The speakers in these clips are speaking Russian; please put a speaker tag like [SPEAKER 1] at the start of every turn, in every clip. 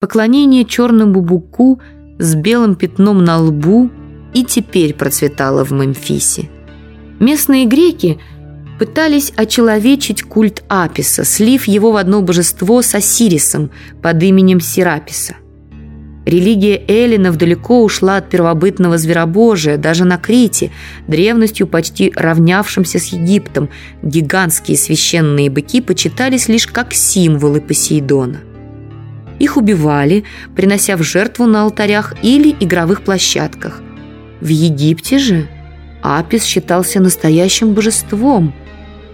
[SPEAKER 1] Поклонение черному буку с белым пятном на лбу и теперь процветало в Мемфисе. Местные греки пытались очеловечить культ Аписа, слив его в одно божество с Осирисом под именем Сераписа – Религия эллинов далеко ушла от первобытного зверобожия, даже на Крите, древностью почти равнявшимся с Египтом, гигантские священные быки почитались лишь как символы Посейдона. Их убивали, принося в жертву на алтарях или игровых площадках. В Египте же Апис считался настоящим божеством,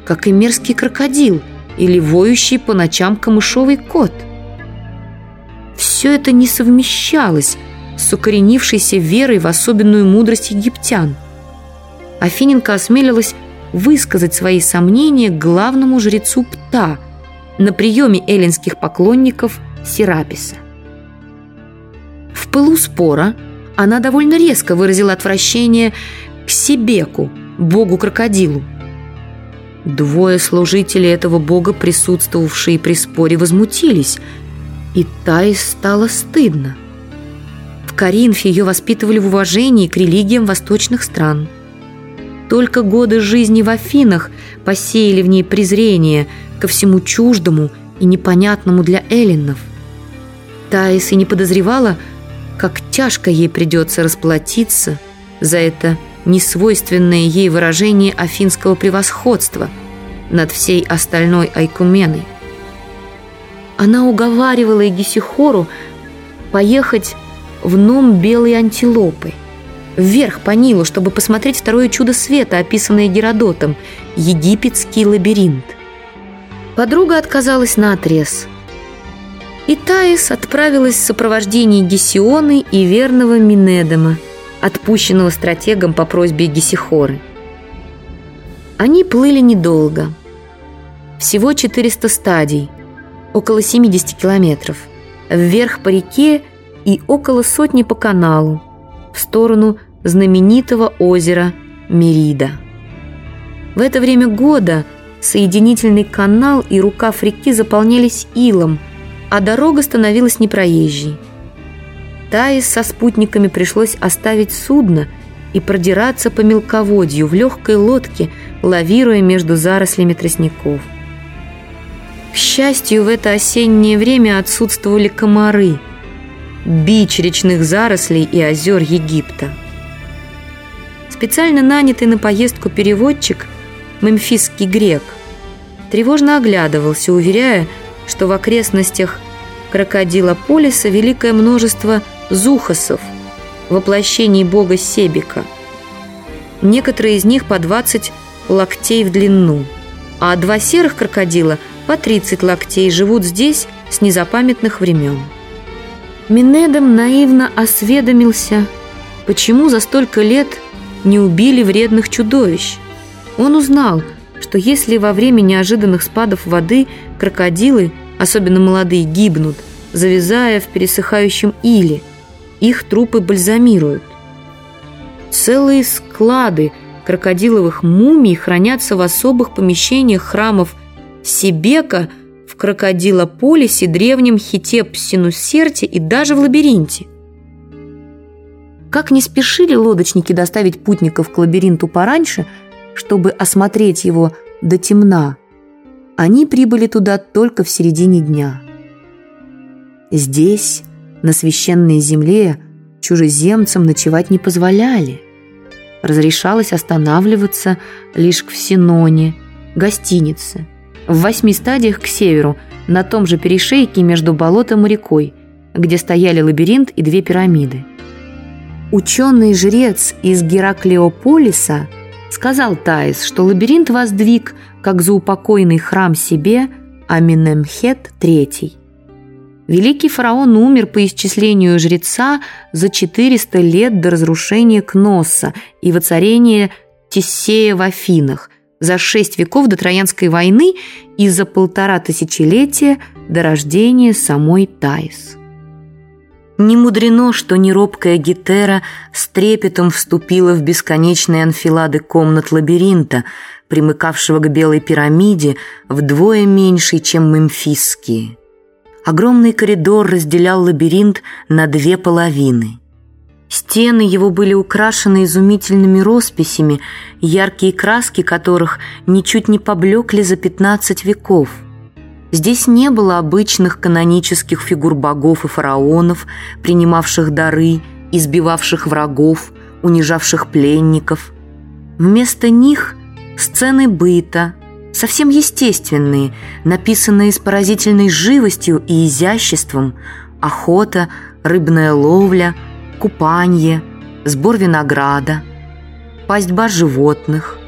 [SPEAKER 1] как и мерзкий крокодил или воющий по ночам камышовый кот – все это не совмещалось с укоренившейся верой в особенную мудрость египтян. Афиненко осмелилась высказать свои сомнения главному жрецу Пта на приеме эллинских поклонников Сераписа. В пылу спора она довольно резко выразила отвращение к Себеку, богу-крокодилу. Двое служителей этого бога, присутствовавшие при споре, возмутились – и Таис стало стыдно. В Коринфе ее воспитывали в уважении к религиям восточных стран. Только годы жизни в Афинах посеяли в ней презрение ко всему чуждому и непонятному для эллинов. Таис и не подозревала, как тяжко ей придется расплатиться за это несвойственное ей выражение афинского превосходства над всей остальной Айкуменой. Она уговаривала Эгисихору поехать в ном белой антилопы, вверх по Нилу, чтобы посмотреть второе чудо света, описанное Геродотом – египетский лабиринт. Подруга отказалась на отрез. И Таис отправилась в сопровождении Гесионы и верного Минедема, отпущенного стратегом по просьбе Гесихоры. Они плыли недолго. Всего 400 стадий – около 70 километров, вверх по реке и около сотни по каналу, в сторону знаменитого озера Мерида. В это время года соединительный канал и рукав реки заполнялись илом, а дорога становилась непроезжей. Таис со спутниками пришлось оставить судно и продираться по мелководью в легкой лодке, лавируя между зарослями тростников. К счастью, в это осеннее время отсутствовали комары, бич речных зарослей и озер Египта. Специально нанятый на поездку переводчик, мемфисский грек, тревожно оглядывался, уверяя, что в окрестностях крокодила Полиса великое множество зухасов, воплощений бога Себика. Некоторые из них по 20 локтей в длину, а два серых крокодила – по 30 локтей живут здесь с незапамятных времен. Минедом наивно осведомился, почему за столько лет не убили вредных чудовищ. Он узнал, что если во время неожиданных спадов воды крокодилы, особенно молодые, гибнут, завязая в пересыхающем иле, их трупы бальзамируют. Целые склады крокодиловых мумий хранятся в особых помещениях храмов Сибека в Крокодилополисе, древнем Хитеп-Синусерте и даже в лабиринте. Как не спешили лодочники доставить путников к лабиринту пораньше, чтобы осмотреть его до темна, они прибыли туда только в середине дня. Здесь, на священной земле, чужеземцам ночевать не позволяли. Разрешалось останавливаться лишь к Синоне, гостинице – в восьми стадиях к северу, на том же перешейке между болотом и рекой, где стояли лабиринт и две пирамиды. Ученый-жрец из Гераклеополиса сказал Таис, что лабиринт воздвиг, как заупокойный храм себе, Аминемхет III. Великий фараон умер по исчислению жреца за 400 лет до разрушения Кносса и воцарения Тессея в Афинах, за шесть веков до Троянской войны и за полтора тысячелетия до рождения самой Таис. Не мудрено, что неробкая Гетера с трепетом вступила в бесконечные анфилады комнат лабиринта, примыкавшего к белой пирамиде, вдвое меньшей, чем мемфисские. Огромный коридор разделял лабиринт на две половины. Стены его были украшены изумительными росписями, яркие краски которых ничуть не поблекли за 15 веков. Здесь не было обычных канонических фигур богов и фараонов, принимавших дары, избивавших врагов, унижавших пленников. Вместо них сцены быта, совсем естественные, написанные с поразительной живостью и изяществом, охота, рыбная ловля, купание, сбор винограда, пастьба животных,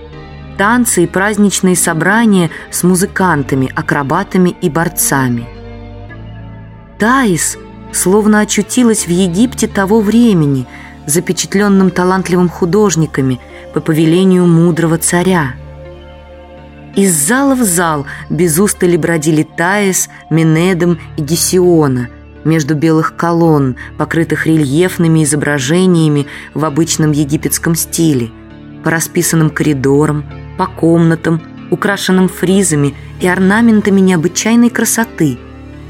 [SPEAKER 1] танцы и праздничные собрания с музыкантами, акробатами и борцами. Таис словно очутилась в Египте того времени, запечатленным талантливым художниками по повелению мудрого царя – из зала в зал без устали бродили Таис, Менедом и Гесиона. Между белых колонн, покрытых рельефными изображениями в обычном египетском стиле, по расписанным коридорам, по комнатам, украшенным фризами и орнаментами необычайной красоты,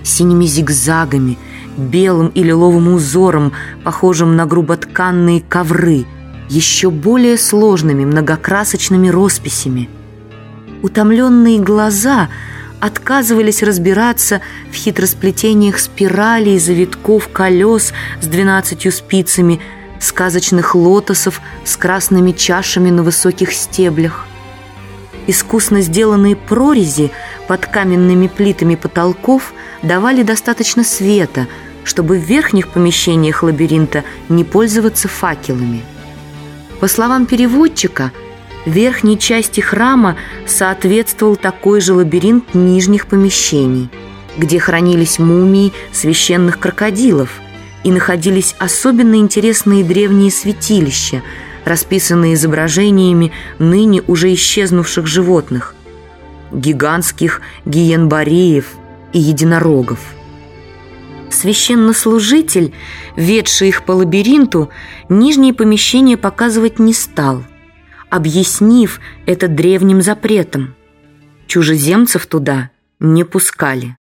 [SPEAKER 1] синими зигзагами, белым и лиловым узором, похожим на груботканные ковры, еще более сложными многокрасочными росписями – Утомленные глаза отказывались разбираться в хитросплетениях спиралей, завитков, колес с двенадцатью спицами, сказочных лотосов с красными чашами на высоких стеблях. Искусно сделанные прорези под каменными плитами потолков давали достаточно света, чтобы в верхних помещениях лабиринта не пользоваться факелами. По словам переводчика – верхней части храма соответствовал такой же лабиринт нижних помещений, где хранились мумии священных крокодилов и находились особенно интересные древние святилища, расписанные изображениями ныне уже исчезнувших животных, гигантских гиенбареев и единорогов. Священнослужитель, ведший их по лабиринту, нижние помещения показывать не стал – объяснив это древним запретом. Чужеземцев туда не пускали.